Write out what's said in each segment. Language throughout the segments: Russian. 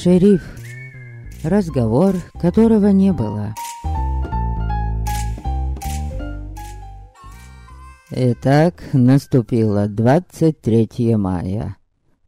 Шериф. Разговор, которого не было. Итак, наступило 23 мая.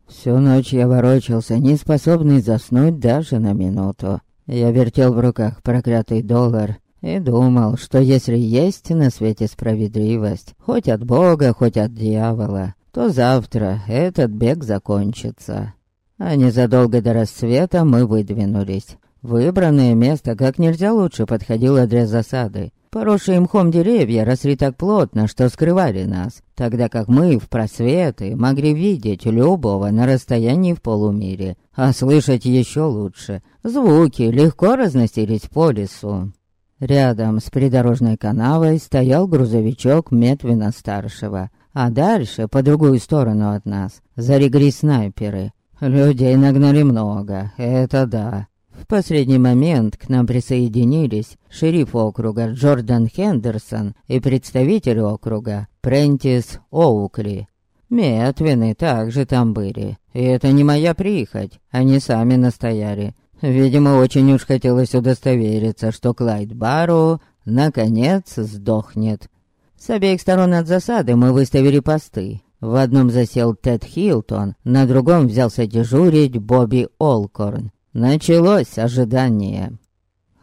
Всю ночь я ворочался, не способный заснуть даже на минуту. Я вертел в руках проклятый доллар и думал, что если есть на свете справедливость, хоть от Бога, хоть от дьявола, то завтра этот бег закончится. А незадолго до рассвета мы выдвинулись. Выбранное место как нельзя лучше подходило для засады. Поросшие мхом деревья росли так плотно, что скрывали нас, тогда как мы в просветы могли видеть любого на расстоянии в полумире, а слышать еще лучше. Звуки легко разносились по лесу. Рядом с придорожной канавой стоял грузовичок Метвина-старшего, а дальше, по другую сторону от нас, зарегли снайперы. Людей нагнали много, это да. В последний момент к нам присоединились шериф округа Джордан Хендерсон и представитель округа Прентис Оукли. Метвины также там были, и это не моя прихоть, они сами настояли. Видимо, очень уж хотелось удостовериться, что Клайд Барроу наконец сдохнет. С обеих сторон от засады мы выставили посты, в одном засел Тед Хилтон, на другом взялся дежурить Бобби Олкорн. Началось ожидание.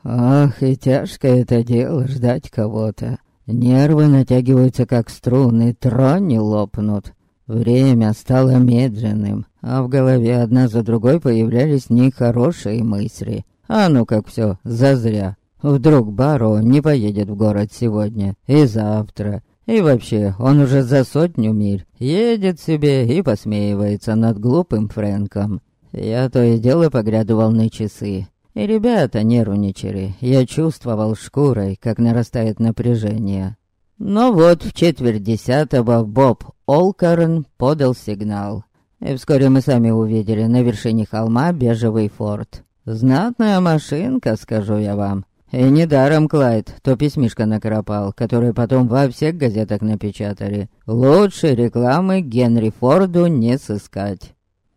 Ах, и тяжкое это дело ждать кого-то. Нервы натягиваются как струны, трони лопнут. Время стало медленным, а в голове одна за другой появлялись нехорошие мысли. А ну как все, зазря. Вдруг Баро не поедет в город сегодня и завтра, и вообще, он уже за сотню миль едет себе и посмеивается над глупым Фрэнком. Я то и дело поглядывал на часы. И ребята нервничали. Я чувствовал шкурой, как нарастает напряжение. Но вот в четверть десятого Боб Олкарн подал сигнал. И вскоре мы сами увидели на вершине холма бежевый форт. Знатная машинка, скажу я вам. И недаром Клайд то письмишко накропал, которое потом во всех газетах напечатали. Лучшей рекламы Генри Форду не сыскать.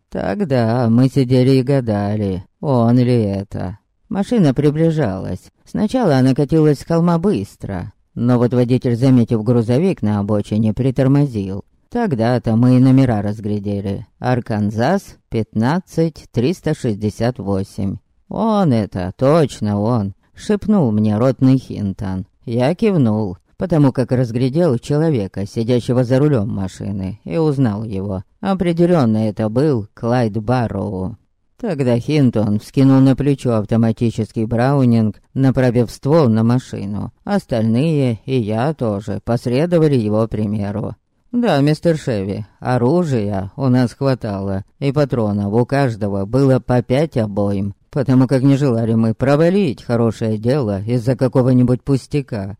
Тогда мы сидели и гадали, он ли это. Машина приближалась. Сначала она катилась с холма быстро, но вот водитель, заметив грузовик на обочине, притормозил. Тогда-то мы и номера разглядели. Арканзас 15368. Он это, точно он шепнул мне ротный Хинтон. Я кивнул, потому как разглядел человека, сидящего за рулем машины, и узнал его. Определенно это был Клайд Барроу. Тогда Хинтон вскинул на плечо автоматический браунинг, направив ствол на машину. Остальные, и я тоже, последовали его примеру. «Да, мистер Шеви, оружия у нас хватало, и патронов у каждого было по пять обоим потому как не желали мы провалить хорошее дело из-за какого-нибудь пустяка.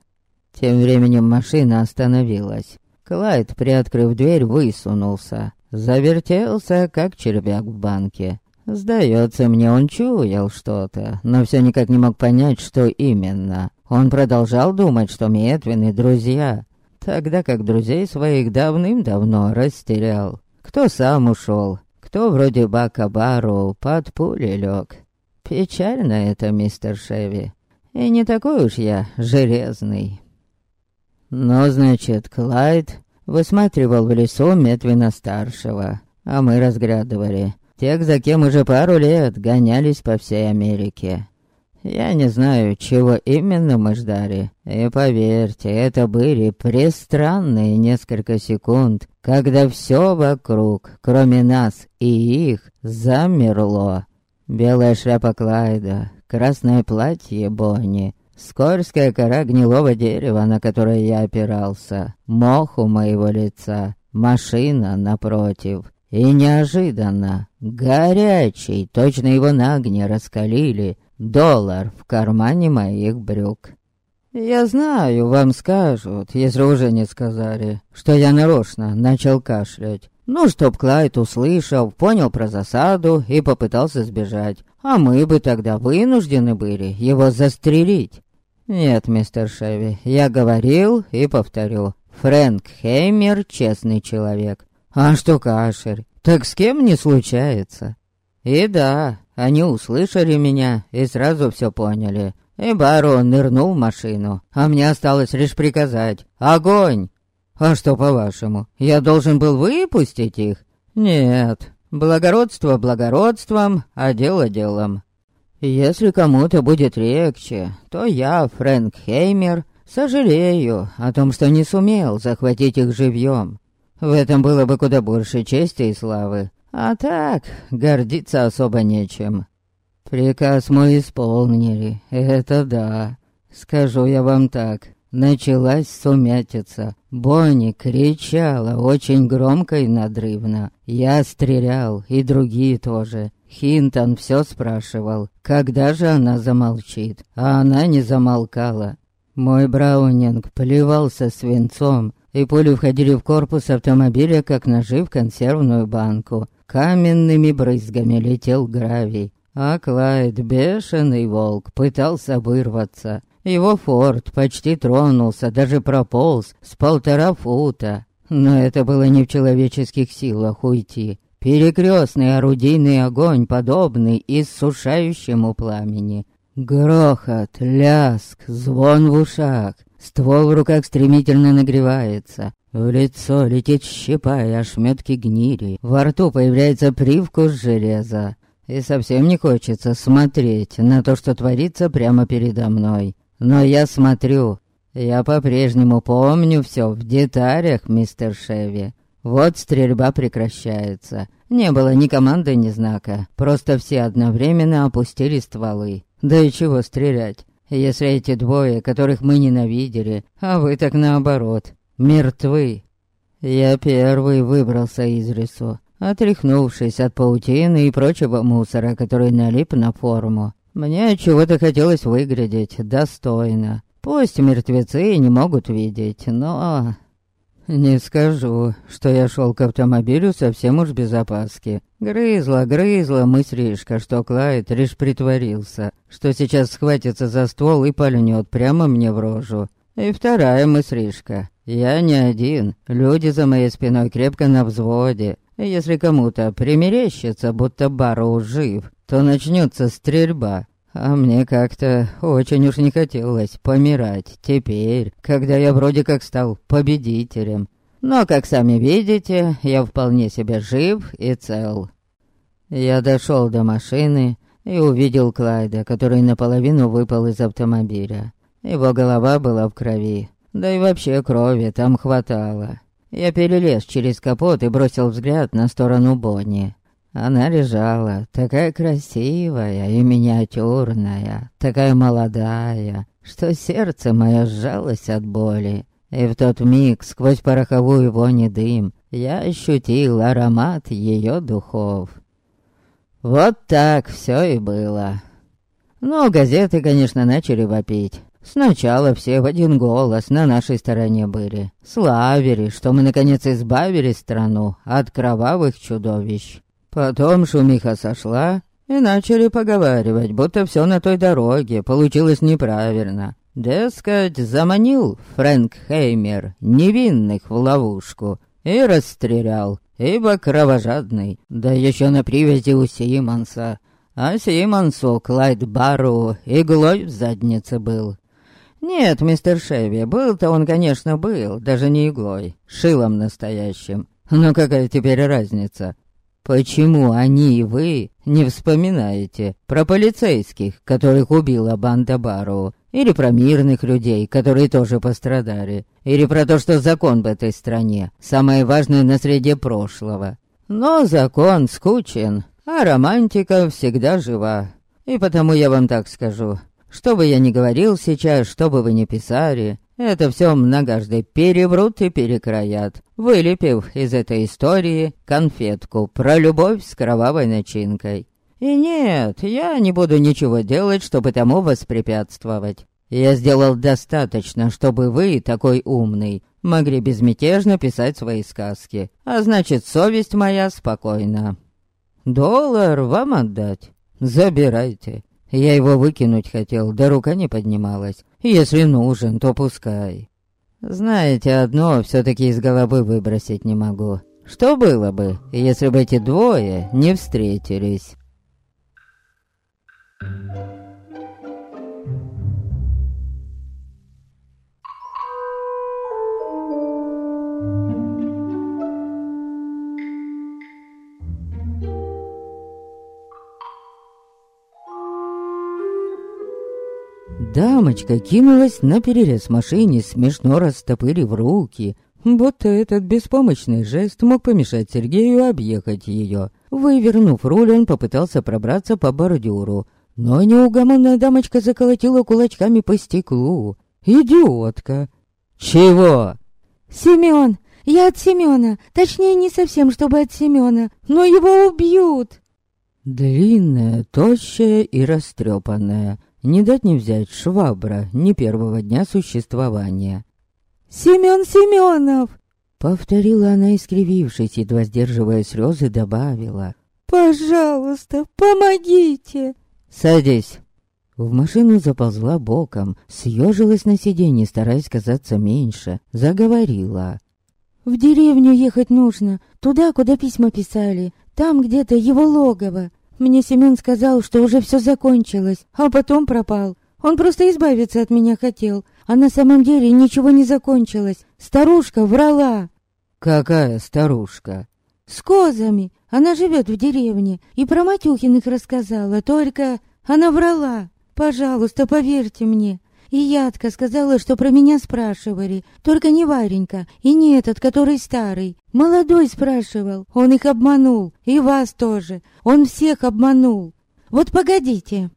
Тем временем машина остановилась. Клайд, приоткрыв дверь, высунулся. Завертелся, как червяк в банке. Сдается мне, он чуял что-то, но все никак не мог понять, что именно. Он продолжал думать, что Метвины друзья, тогда как друзей своих давным-давно растерял. Кто сам ушел, кто вроде Бака Бару под пули лег. Печально это, мистер Шеви. И не такой уж я железный. Но, значит, Клайд высматривал в лесу Метвина-старшего, а мы разглядывали тех, за кем уже пару лет гонялись по всей Америке. Я не знаю, чего именно мы ждали, и поверьте, это были престранные несколько секунд, когда все вокруг, кроме нас и их, замерло. Белая шляпа Клайда, красное платье Бонни, скользкая кора гнилого дерева, на которое я опирался, мох у моего лица, машина напротив. И неожиданно, горячий, точно его на огне раскалили, доллар в кармане моих брюк. Я знаю, вам скажут, если уже не сказали, что я нарочно начал кашлять. Ну, чтоб Клайд услышал, понял про засаду и попытался сбежать. А мы бы тогда вынуждены были его застрелить. Нет, мистер Шеви, я говорил и повторю. Фрэнк Хеймер честный человек. А что кашель? Так с кем не случается? И да, Они услышали меня и сразу все поняли. И барон нырнул в машину, а мне осталось лишь приказать «Огонь!» А что, по-вашему, я должен был выпустить их? Нет, благородство благородством, а дело делом. Если кому-то будет легче, то я, Фрэнк Хеймер, сожалею о том, что не сумел захватить их живьем. В этом было бы куда больше чести и славы. А так, гордиться особо нечем. Приказ мой исполнили, это да. Скажу я вам так, началась сумятица. Бонни кричала очень громко и надрывно. Я стрелял, и другие тоже. Хинтон все спрашивал, когда же она замолчит, а она не замолкала. Мой Браунинг плевался свинцом, и пули входили в корпус автомобиля, как ножи в консервную банку. Каменными брызгами летел гравий, а Клайд, бешеный волк, пытался вырваться. Его форт почти тронулся, даже прополз с полтора фута. Но это было не в человеческих силах уйти. Перекрестный орудийный огонь, подобный иссушающему пламени. Грохот, ляск, звон в ушах. Ствол в руках стремительно нагревается. В лицо летит щепа и ошметки гнили. Во рту появляется привкус железа. И совсем не хочется смотреть на то, что творится прямо передо мной. Но я смотрю. Я по-прежнему помню все в деталях, мистер Шеви. Вот стрельба прекращается. Не было ни команды, ни знака. Просто все одновременно опустили стволы. Да и чего стрелять, если эти двое, которых мы ненавидели, а вы так наоборот, мертвы. Я первый выбрался из лесу, отряхнувшись от паутины и прочего мусора, который налип на форму. Мне чего-то хотелось выглядеть достойно. Пусть мертвецы не могут видеть, но не скажу, что я шел к автомобилю совсем уж без опаски. Грызла, грызла мыслишка, что Клайд лишь притворился, что сейчас схватится за ствол и пальнет прямо мне в рожу. И вторая мыслишка. Я не один, люди за моей спиной крепко на взводе. Если кому-то примерещится, будто Барроу жив, то начнется стрельба. А мне как-то очень уж не хотелось помирать теперь, когда я вроде как стал победителем. Но, как сами видите, я вполне себе жив и цел. Я дошел до машины и увидел Клайда, который наполовину выпал из автомобиля. Его голова была в крови, да и вообще крови там хватало. Я перелез через капот и бросил взгляд на сторону Бонни. Она лежала, такая красивая и миниатюрная, такая молодая, что сердце мое сжалось от боли. И в тот миг, сквозь пороховую вонь и дым, я ощутил аромат ее духов. Вот так все и было. Но газеты, конечно, начали вопить. Сначала все в один голос на нашей стороне были. Славили, что мы наконец избавили страну от кровавых чудовищ. Потом шумиха сошла, и начали поговаривать, будто все на той дороге получилось неправильно. Дескать, заманил Фрэнк Хеймер невинных в ловушку и расстрелял, ибо кровожадный, да еще на привязи у Симонса. А Симонсу Клайд Бару иглой в заднице был. Нет, мистер Шеви, был-то он, конечно, был, даже не иглой, шилом настоящим. Но какая теперь разница? Почему они и вы не вспоминаете про полицейских, которых убила банда Бару, или про мирных людей, которые тоже пострадали, или про то, что закон в этой стране самое важное на среде прошлого? Но закон скучен, а романтика всегда жива. И потому я вам так скажу, что бы я ни говорил сейчас, что бы вы ни писали, это все многожды переврут и перекроят, вылепив из этой истории конфетку про любовь с кровавой начинкой. И нет, я не буду ничего делать, чтобы тому воспрепятствовать. Я сделал достаточно, чтобы вы, такой умный, могли безмятежно писать свои сказки, а значит, совесть моя спокойна. Доллар вам отдать? Забирайте. Я его выкинуть хотел, да рука не поднималась. Если нужен, то пускай. Знаете, одно все-таки из головы выбросить не могу. Что было бы, если бы эти двое не встретились? Дамочка кинулась на перерез машине, смешно растопырив руки. Будто этот беспомощный жест мог помешать Сергею объехать ее. Вывернув руль, он попытался пробраться по бордюру. Но неугомонная дамочка заколотила кулачками по стеклу. «Идиотка!» «Чего?» «Семён! Я от Семёна! Точнее, не совсем, чтобы от Семёна, но его убьют!» Длинная, тощая и растрепанная. Не дать не взять швабра не первого дня существования. «Семен Семенов!» Повторила она, искривившись, едва сдерживая слезы, добавила. «Пожалуйста, помогите!» «Садись!» В машину заползла боком, съежилась на сиденье, стараясь казаться меньше, заговорила. «В деревню ехать нужно, туда, куда письма писали. Там где-то его логово. Мне Семен сказал, что уже все закончилось, а потом пропал. Он просто избавиться от меня хотел, а на самом деле ничего не закончилось. Старушка врала. Какая старушка? С козами. Она живет в деревне. И про Матюхиных рассказала, только она врала. Пожалуйста, поверьте мне. И Ядка сказала, что про меня спрашивали. Только не Варенька, и не этот, который старый. Молодой спрашивал. Он их обманул. И вас тоже. Он всех обманул. Вот погодите.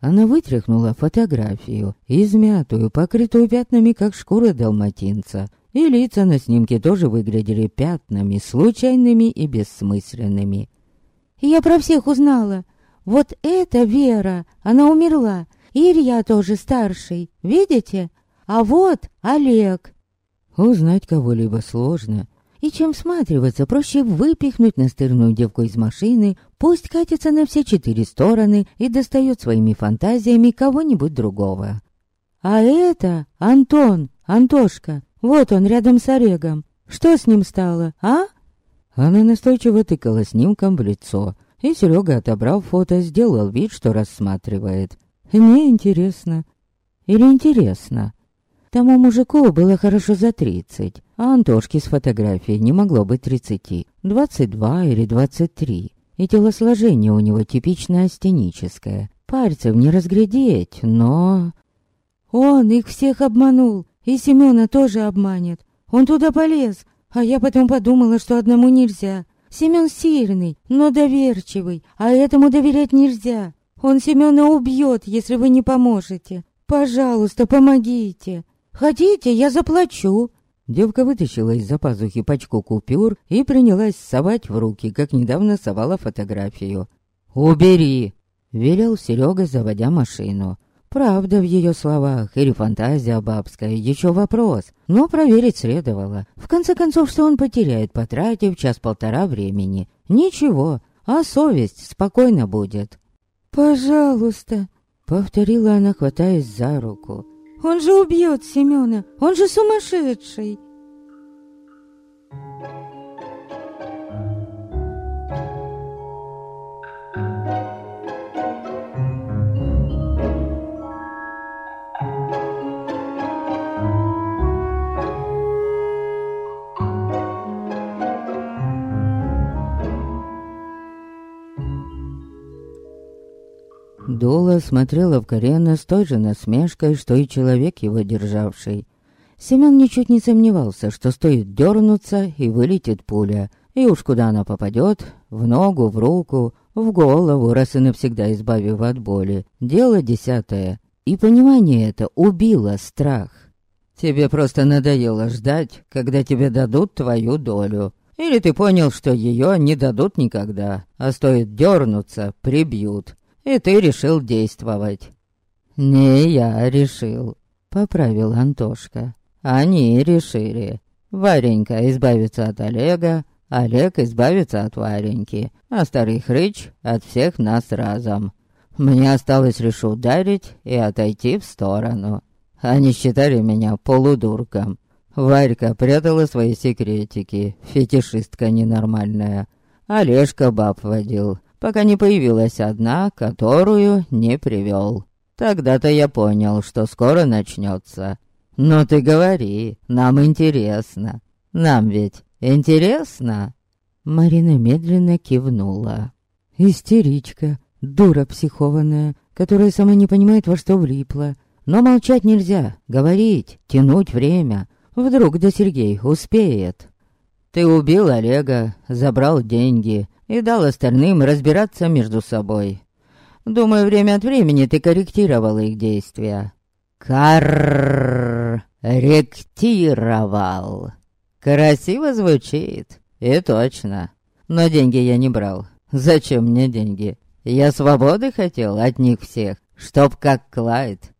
Она вытряхнула фотографию, измятую, покрытую пятнами, как шкура далматинца. И лица на снимке тоже выглядели пятнами, случайными и бессмысленными. «Я про всех узнала. Вот эта Вера, она умерла. Илья тоже старший, видите? А вот Олег. Узнать кого-либо сложно. И чем всматриваться, проще выпихнуть настырную девку из машины, пусть катится на все четыре стороны и достает своими фантазиями кого-нибудь другого. А это Антон, Антошка, вот он рядом с Олегом. Что с ним стало, а? Она настойчиво тыкала снимком в лицо, и Серега, отобрав фото, сделал вид, что рассматривает. Мне интересно. Или интересно. Тому мужику было хорошо за тридцать, а Антошке с фотографией не могло быть тридцати. Двадцать два или двадцать три. И телосложение у него типично астеническое. Пальцев не разглядеть, но... Он их всех обманул, и Семена тоже обманет. Он туда полез, а я потом подумала, что одному нельзя. Семен сильный, но доверчивый, а этому доверять нельзя. Он Семена убьет, если вы не поможете. Пожалуйста, помогите. Хотите, я заплачу». Девка вытащила из-за пазухи пачку купюр и принялась совать в руки, как недавно совала фотографию. «Убери!» — велел Серега, заводя машину. Правда в ее словах или фантазия бабская, еще вопрос, но проверить следовало. В конце концов, что он потеряет, потратив час-полтора времени. Ничего, а совесть спокойно будет. «Пожалуйста», — повторила она, хватаясь за руку. «Он же убьет Семена, он же сумасшедший!» Дула смотрела в Карена с той же насмешкой, что и человек его державший. Семен ничуть не сомневался, что стоит дернуться и вылетит пуля. И уж куда она попадет, в ногу, в руку, в голову, раз и навсегда избавив от боли. Дело десятое. И понимание это убило страх. Тебе просто надоело ждать, когда тебе дадут твою долю. Или ты понял, что ее не дадут никогда, а стоит дернуться, прибьют и ты решил действовать». «Не я решил», — поправил Антошка. «Они решили. Варенька избавится от Олега, Олег избавится от Вареньки, а старый хрыч от всех нас разом. Мне осталось лишь ударить и отойти в сторону. Они считали меня полудурком. Варька прятала свои секретики, фетишистка ненормальная. Олежка баб водил, пока не появилась одна, которую не привел. Тогда-то я понял, что скоро начнется. Но ты говори, нам интересно. Нам ведь интересно?» Марина медленно кивнула. «Истеричка, дура психованная, которая сама не понимает, во что влипла. Но молчать нельзя, говорить, тянуть время. Вдруг да Сергей успеет». «Ты убил Олега, забрал деньги и дал остальным разбираться между собой. Думаю, время от времени ты корректировал их действия». «Корректировал». Красиво звучит, и точно. Но деньги я не брал. Зачем мне деньги? Я свободы хотел от них всех, чтоб как Клайд.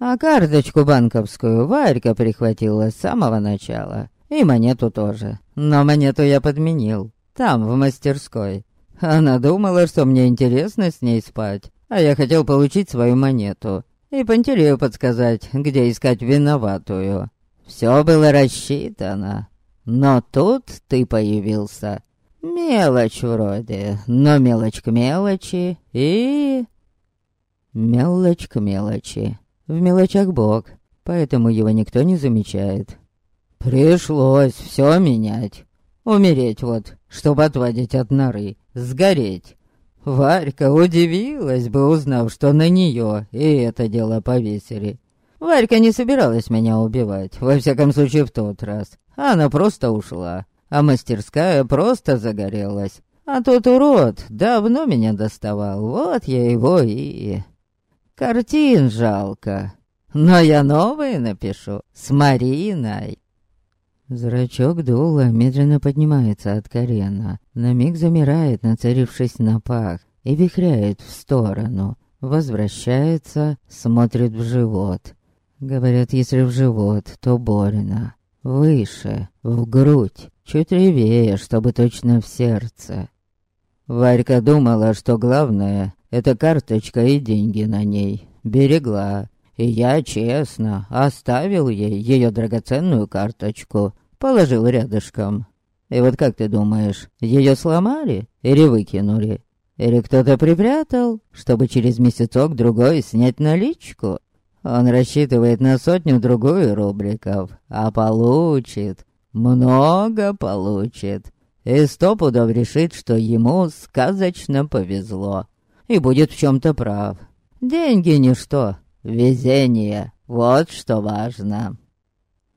А карточку банковскую Варька прихватила с самого начала. И монету тоже. Но монету я подменил. Там, в мастерской. Она думала, что мне интересно с ней спать. А я хотел получить свою монету. И Пантелею подсказать, где искать виноватую. Все было рассчитано. Но тут ты появился. Мелочь вроде, но мелочь к мелочи и... Мелочь к мелочи. В мелочах Бог, поэтому его никто не замечает. Пришлось все менять. Умереть вот, чтобы отводить от норы, сгореть. Варька удивилась бы, узнав, что на нее и это дело повесили. Варька не собиралась меня убивать, во всяком случае в тот раз. Она просто ушла, а мастерская просто загорелась. А тот урод давно меня доставал, вот я его и... Картин жалко, но я новые напишу, с Мариной. Зрачок дула медленно поднимается от колена, на миг замирает, нацелившись на пах, и вихряет в сторону. Возвращается, смотрит в живот. Говорят, если в живот, то больно. Выше, в грудь, чуть левее, чтобы точно в сердце. Варька думала, что главное — это карточка и деньги на ней. Берегла. И я, честно, оставил ей ее драгоценную карточку, положил рядышком. И вот как ты думаешь, ее сломали или выкинули? Или кто-то припрятал, чтобы через месяцок-другой снять наличку? Он рассчитывает на сотню-другую рубликов, а получит, много получит. И сто пудов решит, что ему сказочно повезло. И будет в чем-то прав. Деньги ничто, везение, вот что важно.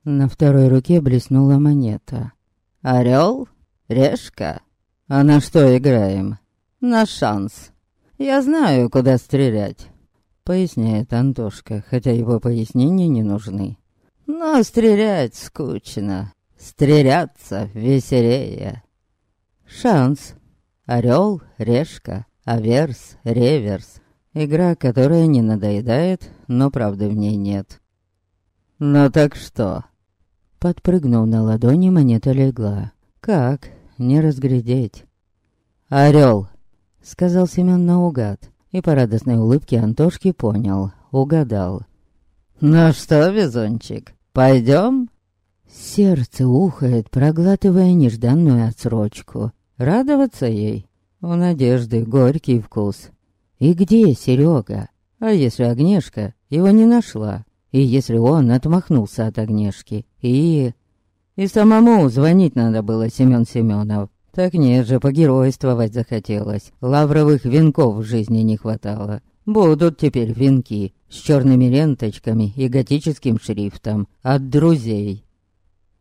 На второй руке блеснула монета. Орел? Решка? А на что играем? На шанс. Я знаю, куда стрелять поясняет Антошка, хотя его пояснения не нужны. Но стрелять скучно, стреляться веселее. Шанс. Орел, решка, аверс, реверс. Игра, которая не надоедает, но правды в ней нет. Ну так что? Подпрыгнув на ладони, монета легла. Как? Не разглядеть. Орел, сказал Семен наугад. И по радостной улыбке Антошки понял, угадал. «Ну что, везунчик, пойдем?» Сердце ухает, проглатывая нежданную отсрочку. Радоваться ей? У надежды горький вкус. И где Серега? А если Огнешка его не нашла? И если он отмахнулся от Огнешки? И... И самому звонить надо было, Семен Семенов. Так нет же, погеройствовать захотелось. Лавровых венков в жизни не хватало. Будут теперь венки с черными ленточками и готическим шрифтом от друзей.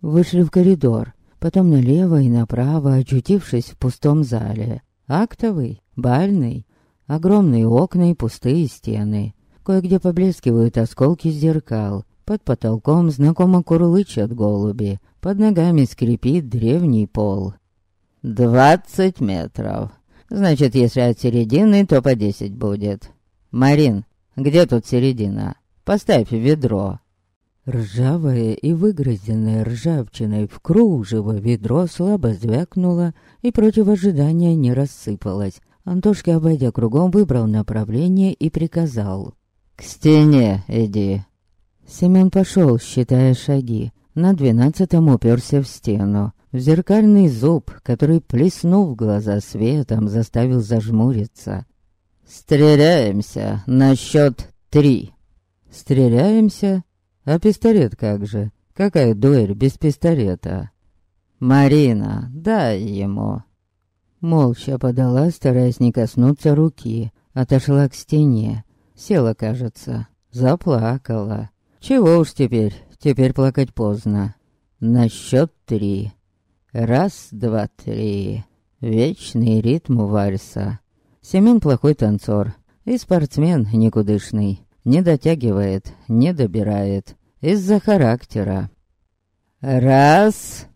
Вышли в коридор, потом налево и направо, очутившись в пустом зале. Актовый, бальный, огромные окна и пустые стены. Кое-где поблескивают осколки зеркал. Под потолком знакомо курлычат голуби. Под ногами скрипит древний пол. «Двадцать метров. Значит, если от середины, то по десять будет. Марин, где тут середина? Поставь ведро». Ржавое и выгрызенное ржавчиной в кружево ведро слабо звякнуло и против ожидания не рассыпалось. Антошка, обойдя кругом, выбрал направление и приказал. «К стене иди». Семен пошел, считая шаги. на двенадцатом уперся в стену. В зеркальный зуб, который, плеснув глаза светом, заставил зажмуриться. «Стреляемся на счет три!» «Стреляемся? А пистолет как же? Какая дуэль без пистолета?» «Марина, дай ему!» Молча подала, стараясь не коснуться руки. Отошла к стене. Села, кажется. Заплакала. Чего уж теперь, теперь плакать поздно. На счет три. Раз, два, три. Вечный ритм вальса. Семен плохой танцор. И спортсмен никудышный. Не дотягивает, не добирает. Из-за характера. Раз.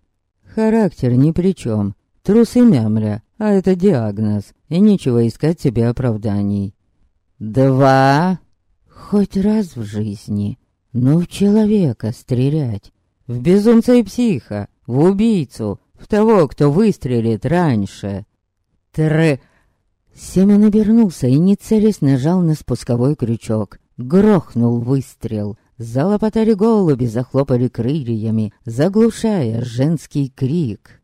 Характер ни при чем. Трус и мямля, а это диагноз. И нечего искать себе оправданий. Два. Хоть раз в жизни но в человека стрелять. В безумца и психа, в убийцу, в того, кто выстрелит раньше. Тр... Семен обернулся и, не целясь, нажал на спусковой крючок. Грохнул выстрел. Залопотали голуби, захлопали крыльями, заглушая женский крик.